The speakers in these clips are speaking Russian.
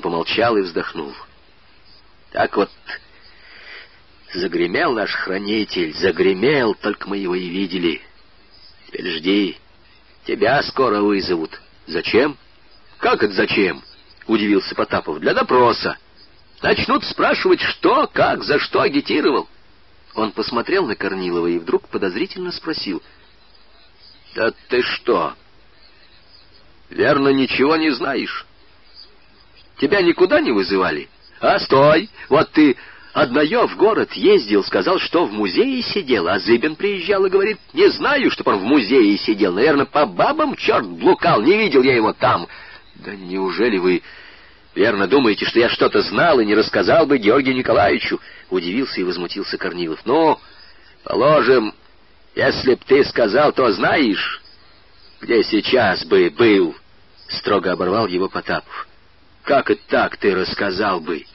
Он помолчал и вздохнул. Так вот, загремел наш хранитель, загремел, только мы его и видели. Теперь жди, тебя скоро вызовут. Зачем? Как это зачем? Удивился Потапов. Для допроса. Начнут спрашивать, что, как, за что агитировал. Он посмотрел на Корнилова и вдруг подозрительно спросил. «Да ты что? Верно, ничего не знаешь? Тебя никуда не вызывали? А, стой! Вот ты одною в город ездил, сказал, что в музее сидел, а Зыбин приезжал и говорит, не знаю, что он в музее сидел. Наверное, по бабам черт блукал, не видел я его там. Да неужели вы верно думаете, что я что-то знал и не рассказал бы Георгию Николаевичу? Удивился и возмутился Корнилов. Ну, положим, если б ты сказал, то знаешь, где сейчас бы был? Строго оборвал его Потапов. Как это так ты рассказал бы?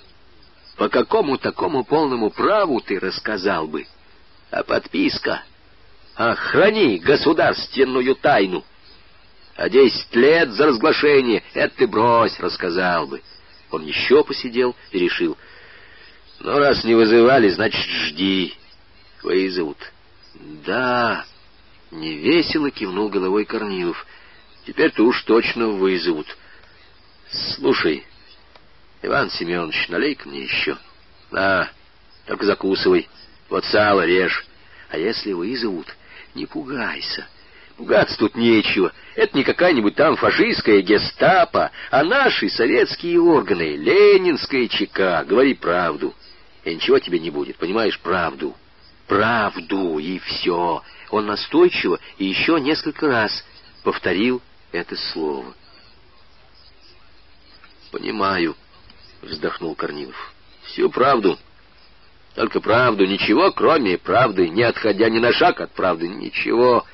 По какому такому полному праву ты рассказал бы? А подписка? Охрани государственную тайну. А десять лет за разглашение — это ты брось, рассказал бы. Он еще посидел и решил. Ну, раз не вызывали, значит, жди. Вызовут. Да, невесело кивнул головой Корнилов. Теперь-то уж точно вызовут. Слушай, Иван Семенович, налей-ка мне еще. Да, только закусывай. Вот сало режь. А если вызовут, не пугайся. Пугаться тут нечего. Это не какая-нибудь там фашистская гестапо, а наши советские органы, ленинская ЧК. Говори правду. И ничего тебе не будет, понимаешь, правду. Правду, и все. Он настойчиво и еще несколько раз повторил это слово. «Понимаю», — вздохнул Корнилов. «Всю правду. Только правду, ничего, кроме правды, не отходя ни на шаг от правды, ничего.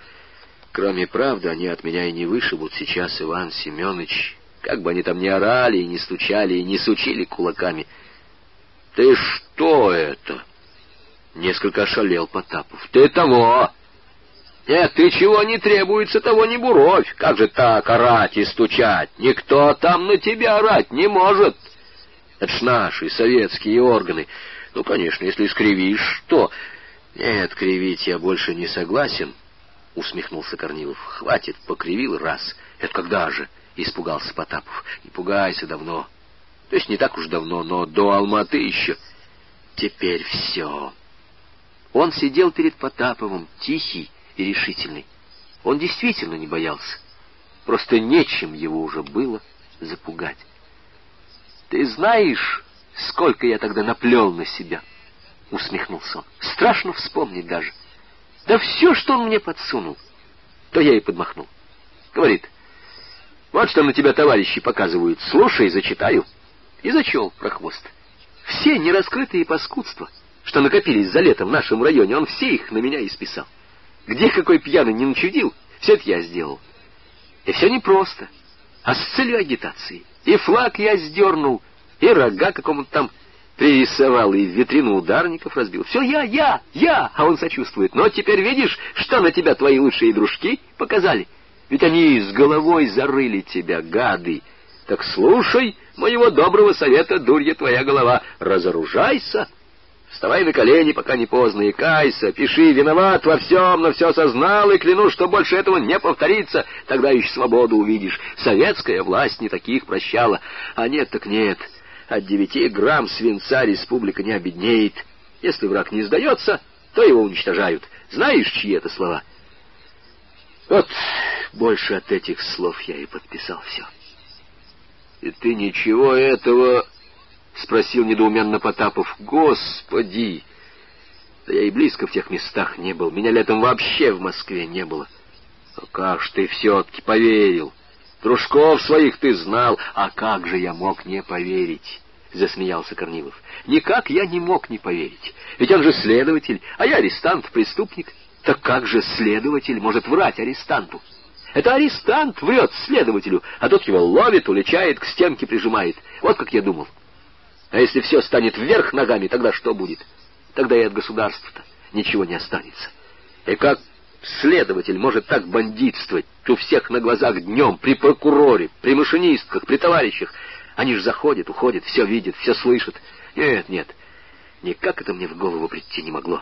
Кроме правды они от меня и не вышибут сейчас, Иван Семенович. Как бы они там ни орали, и не стучали, и не сучили кулаками. Ты что это?» Несколько ошалел Потапов. «Ты того!» Нет, ты чего не требуется, того не буровь. Как же так орать и стучать? Никто там на тебя орать не может. Это ж наши советские органы. Ну, конечно, если скривишь, что? Нет, кривить я больше не согласен, — усмехнулся Корнилов. Хватит, покривил раз. Это когда же? — испугался Потапов. Не пугайся давно. То есть не так уж давно, но до Алматы еще. Теперь все. Он сидел перед Потаповым, тихий, и решительный. Он действительно не боялся. Просто нечем его уже было запугать. «Ты знаешь, сколько я тогда наплел на себя?» — усмехнулся он. «Страшно вспомнить даже. Да все, что он мне подсунул, то я и подмахнул. Говорит, вот что на тебя товарищи показывают. Слушай, зачитаю». И зачел про хвост. Все нераскрытые паскудства, что накопились за летом в нашем районе, он все их на меня исписал. Где какой пьяный не начудил, все это я сделал. И все непросто, а с целью агитации. И флаг я сдернул, и рога какому-то там пририсовал, и витрину ударников разбил. Все я, я, я, а он сочувствует. Но теперь видишь, что на тебя твои лучшие дружки показали? Ведь они с головой зарыли тебя, гады. Так слушай моего доброго совета, дурья твоя голова, разоружайся, Вставай на колени, пока не поздно, и кайся, пиши, виноват во всем, но все сознал, и клянусь, что больше этого не повторится. Тогда еще свободу увидишь. Советская власть не таких прощала. А нет так нет. От девяти грамм свинца республика не обеднеет. Если враг не сдается, то его уничтожают. Знаешь, чьи это слова? Вот больше от этих слов я и подписал все. И ты ничего этого — спросил недоуменно Потапов. «Господи! Да я и близко в тех местах не был. Меня летом вообще в Москве не было. А как ж ты все-таки поверил? Дружков своих ты знал. А как же я мог не поверить?» — засмеялся Корнилов. «Никак я не мог не поверить. Ведь он же следователь, а я арестант, преступник. Так как же следователь может врать арестанту?» Это арестант врет следователю, а тот его ловит, уличает, к стенке прижимает. Вот как я думал. А если все станет вверх ногами, тогда что будет? Тогда и от государства-то ничего не останется. И как следователь может так бандитствовать у всех на глазах днем, при прокуроре, при машинистках, при товарищах, Они же заходят, уходят, все видят, все слышат. Нет, нет, никак это мне в голову прийти не могло.